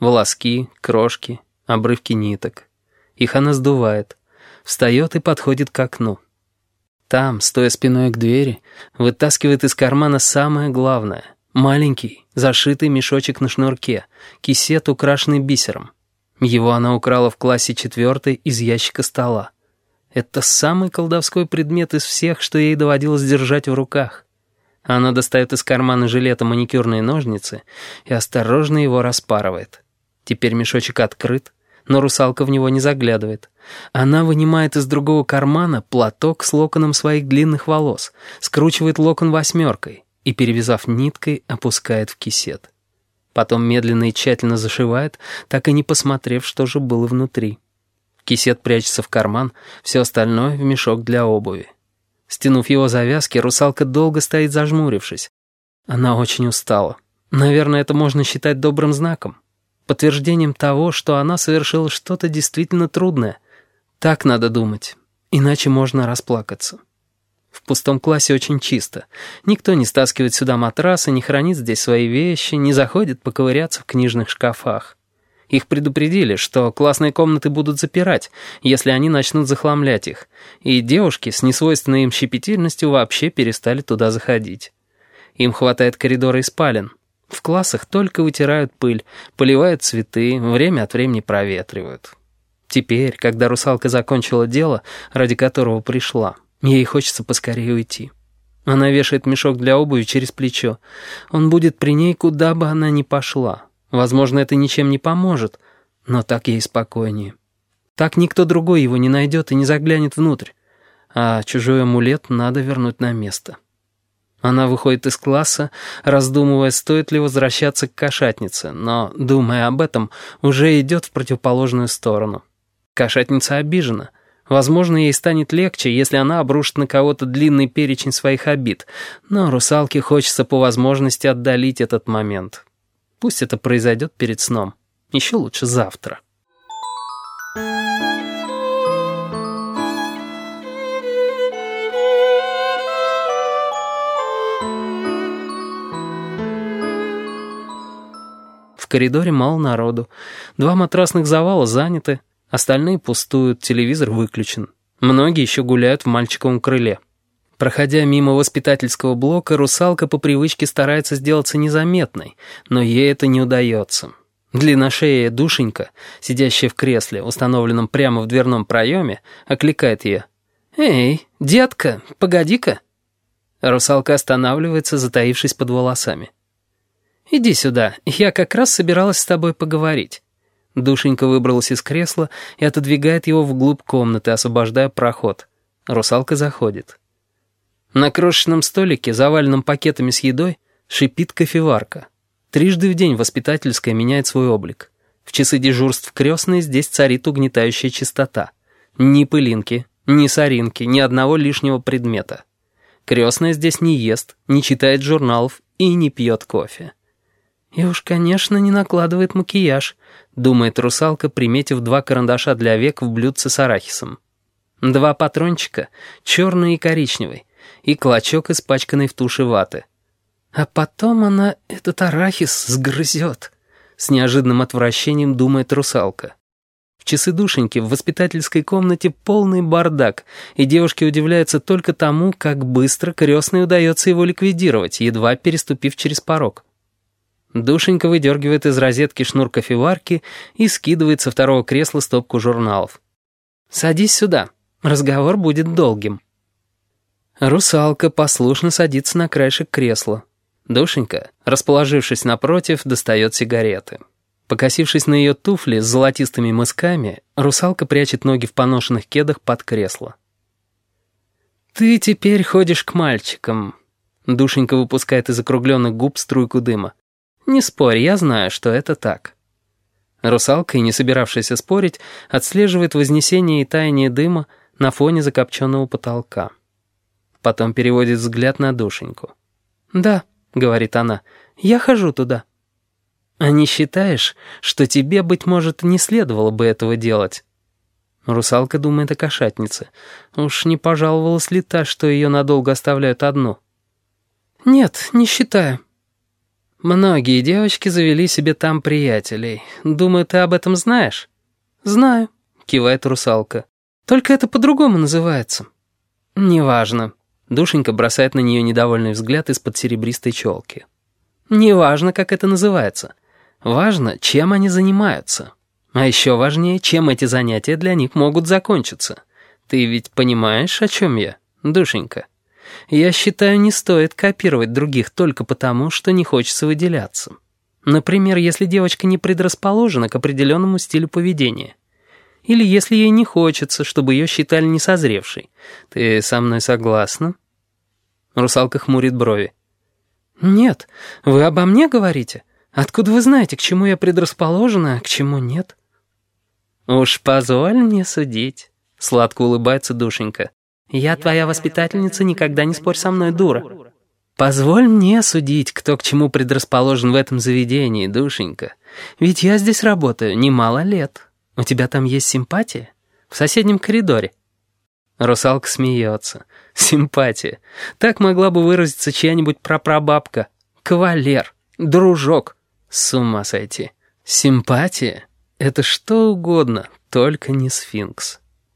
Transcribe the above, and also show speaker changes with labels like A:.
A: Волоски, крошки, обрывки ниток. Их она сдувает, встает и подходит к окну. Там, стоя спиной к двери, вытаскивает из кармана самое главное — маленький, зашитый мешочек на шнурке, кисет, украшенный бисером. Его она украла в классе четвертой из ящика стола. Это самый колдовской предмет из всех, что ей доводилось держать в руках. Она достает из кармана жилета маникюрные ножницы и осторожно его распарывает. Теперь мешочек открыт, но русалка в него не заглядывает. Она вынимает из другого кармана платок с локоном своих длинных волос, скручивает локон восьмеркой и, перевязав ниткой, опускает в кисет. Потом медленно и тщательно зашивает, так и не посмотрев, что же было внутри. Кисет прячется в карман, все остальное — в мешок для обуви. Стянув его завязки, русалка долго стоит зажмурившись. Она очень устала. Наверное, это можно считать добрым знаком. Подтверждением того, что она совершила что-то действительно трудное. Так надо думать. Иначе можно расплакаться. В пустом классе очень чисто. Никто не стаскивает сюда матрасы, не хранит здесь свои вещи, не заходит поковыряться в книжных шкафах. Их предупредили, что классные комнаты будут запирать, если они начнут захламлять их, и девушки с несвойственной им щепетильностью вообще перестали туда заходить. Им хватает коридора и спален. В классах только вытирают пыль, поливают цветы, время от времени проветривают. Теперь, когда русалка закончила дело, ради которого пришла, ей хочется поскорее уйти. Она вешает мешок для обуви через плечо. Он будет при ней, куда бы она ни пошла. Возможно, это ничем не поможет, но так ей спокойнее. Так никто другой его не найдет и не заглянет внутрь. А чужой амулет надо вернуть на место. Она выходит из класса, раздумывая, стоит ли возвращаться к кошатнице, но, думая об этом, уже идет в противоположную сторону. Кошатница обижена. Возможно, ей станет легче, если она обрушит на кого-то длинный перечень своих обид, но русалке хочется по возможности отдалить этот момент. Пусть это произойдет перед сном. Еще лучше завтра. В коридоре мало народу. Два матрасных завала заняты, остальные пустуют, телевизор выключен. Многие еще гуляют в мальчиковом крыле. Проходя мимо воспитательского блока, русалка по привычке старается сделаться незаметной, но ей это не удается. Длинношея душенька, сидящая в кресле, установленном прямо в дверном проеме, окликает ее. «Эй, детка, погоди-ка!» Русалка останавливается, затаившись под волосами. «Иди сюда, я как раз собиралась с тобой поговорить». Душенька выбралась из кресла и отодвигает его вглубь комнаты, освобождая проход. Русалка заходит. На крошечном столике, заваленном пакетами с едой, шипит кофеварка. Трижды в день воспитательская меняет свой облик. В часы дежурств крестной здесь царит угнетающая чистота. Ни пылинки, ни соринки, ни одного лишнего предмета. Крестная здесь не ест, не читает журналов и не пьет кофе. «И уж, конечно, не накладывает макияж», — думает русалка, приметив два карандаша для век в блюдце с арахисом. Два патрончика, черный и коричневый, и клочок испачканной в туши ваты. А потом она этот арахис сгрызет. С неожиданным отвращением думает русалка. В часы душеньки в воспитательской комнате полный бардак, и девушки удивляются только тому, как быстро крестной удается его ликвидировать, едва переступив через порог. Душенька выдергивает из розетки шнур кофеварки и скидывает со второго кресла стопку журналов. «Садись сюда, разговор будет долгим». Русалка послушно садится на краешек кресла. Душенька, расположившись напротив, достает сигареты. Покосившись на ее туфли с золотистыми мысками, русалка прячет ноги в поношенных кедах под кресло. «Ты теперь ходишь к мальчикам», — Душенька выпускает из округленных губ струйку дыма. «Не спорь, я знаю, что это так». Русалка, и не собиравшаяся спорить, отслеживает вознесение и таяние дыма на фоне закопченного потолка. Потом переводит взгляд на душеньку. «Да», — говорит она, — «я хожу туда». «А не считаешь, что тебе, быть может, не следовало бы этого делать?» Русалка думает о кошатнице. Уж не пожаловалась ли та, что ее надолго оставляют одну? «Нет, не считаю». Многие девочки завели себе там приятелей. Думаю, ты об этом знаешь? Знаю, кивает русалка. Только это по-другому называется. Неважно. Душенька бросает на нее недовольный взгляд из-под серебристой челки. Неважно, как это называется. Важно, чем они занимаются. А еще важнее, чем эти занятия для них могут закончиться. Ты ведь понимаешь, о чем я, душенька? Я считаю, не стоит копировать других только потому, что не хочется выделяться. Например, если девочка не предрасположена к определенному стилю поведения. Или если ей не хочется, чтобы ее считали несозревшей. Ты со мной согласна? Русалка хмурит брови. «Нет, вы обо мне говорите? Откуда вы знаете, к чему я предрасположена, а к чему нет?» «Уж позволь мне судить», — сладко улыбается душенька. «Я твоя воспитательница, никогда не спорь со мной, дура». «Позволь мне судить, кто к чему предрасположен в этом заведении, душенька. Ведь я здесь работаю немало лет. У тебя там есть симпатия? В соседнем коридоре». Русалка смеется. «Симпатия. Так могла бы выразиться чья-нибудь прапрабабка. Кавалер. Дружок. С ума сойти. Симпатия — это что угодно, только не сфинкс».